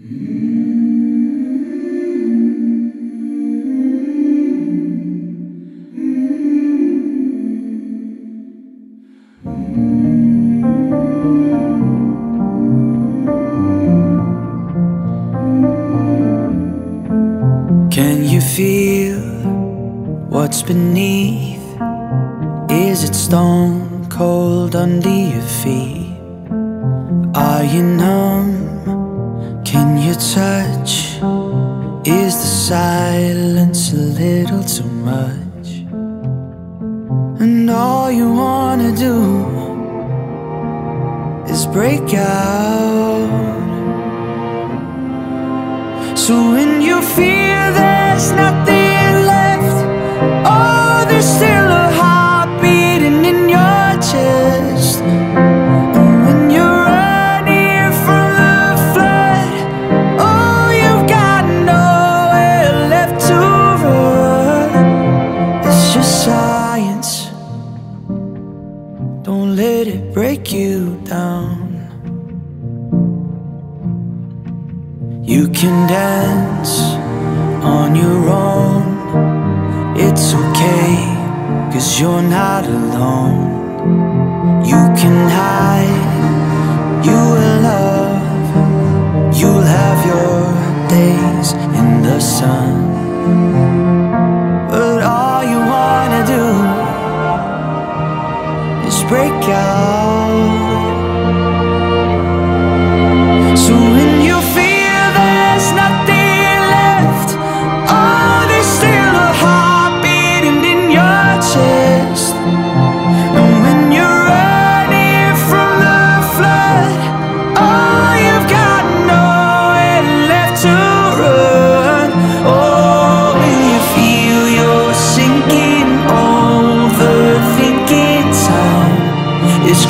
Can you feel what's beneath? Is it stone cold under your feet? Are you numb? Can you touch? Is the silence a little too much? And all you wanna do is break out. So when you feel there's nothing Let it break you down. You can dance on your own. It's okay, cause you're not alone. You can hide, you break out.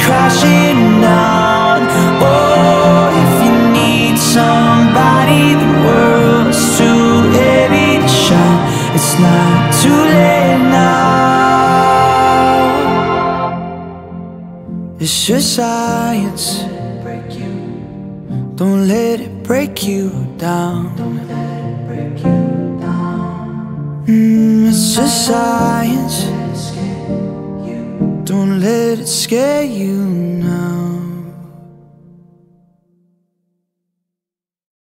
Crashing down. Oh, if you need somebody, the world's too heavy to shine. It's not too late now. It's just science. Don't let it break you down. Mm, it's just science. Don't let it scare you.